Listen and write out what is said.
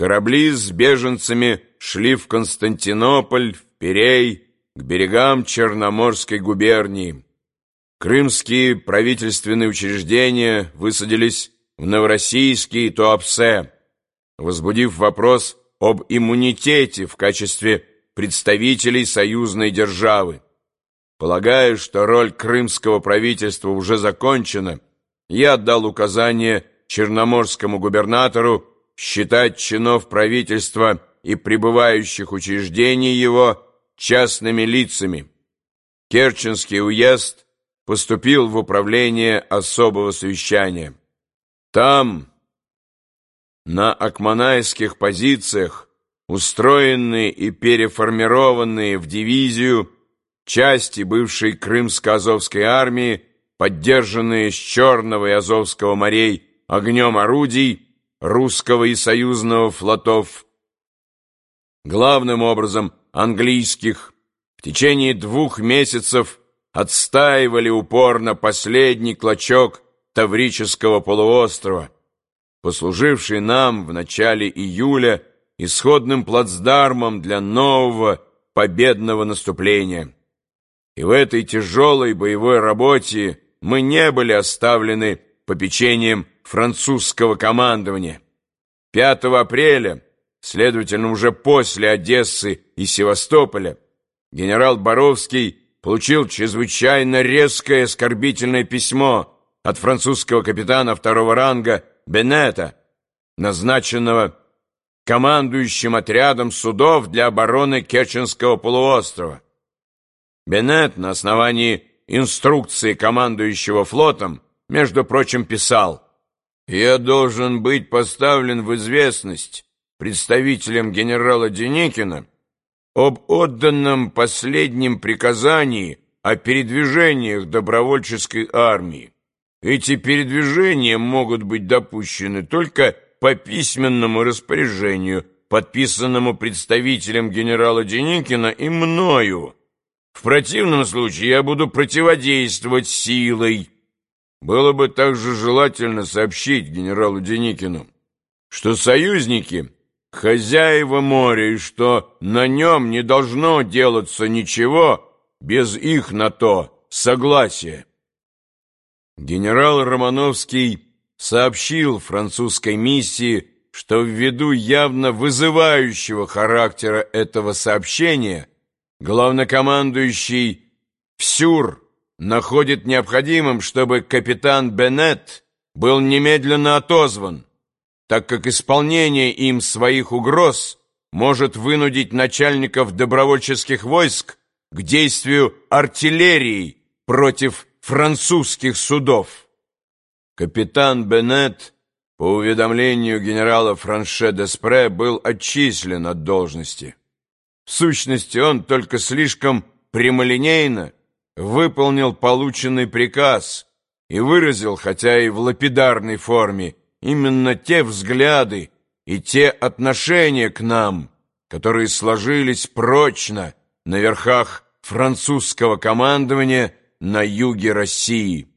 Корабли с беженцами шли в Константинополь, в Пирей, к берегам Черноморской губернии. Крымские правительственные учреждения высадились в Новороссийске и Туапсе, возбудив вопрос об иммунитете в качестве представителей союзной державы. Полагая, что роль крымского правительства уже закончена, я отдал указание черноморскому губернатору считать чинов правительства и пребывающих учреждений его частными лицами. Керченский уезд поступил в управление особого совещания. Там, на акманайских позициях, устроенные и переформированные в дивизию части бывшей крымско-азовской армии, поддержанные с Черного и Азовского морей огнем орудий русского и союзного флотов, главным образом английских, в течение двух месяцев отстаивали упорно последний клочок Таврического полуострова, послуживший нам в начале июля исходным плацдармом для нового победного наступления. И в этой тяжелой боевой работе мы не были оставлены попечением французского командования. 5 апреля, следовательно, уже после Одессы и Севастополя, генерал Боровский получил чрезвычайно резкое оскорбительное письмо от французского капитана второго ранга Бенета, назначенного командующим отрядом судов для обороны Керченского полуострова. Бенет на основании инструкции командующего флотом, между прочим, писал «Я должен быть поставлен в известность представителем генерала Деникина об отданном последнем приказании о передвижениях добровольческой армии. Эти передвижения могут быть допущены только по письменному распоряжению, подписанному представителем генерала Деникина и мною. В противном случае я буду противодействовать силой. Было бы также желательно сообщить генералу Деникину, что союзники — хозяева моря, и что на нем не должно делаться ничего без их на то согласия. Генерал Романовский сообщил французской миссии, что ввиду явно вызывающего характера этого сообщения главнокомандующий Псюр находит необходимым, чтобы капитан Беннет был немедленно отозван, так как исполнение им своих угроз может вынудить начальников добровольческих войск к действию артиллерии против французских судов. Капитан Беннет, по уведомлению генерала Франше Деспре, был отчислен от должности. В сущности, он только слишком прямолинейно выполнил полученный приказ и выразил, хотя и в лапидарной форме, именно те взгляды и те отношения к нам, которые сложились прочно на верхах французского командования на юге России.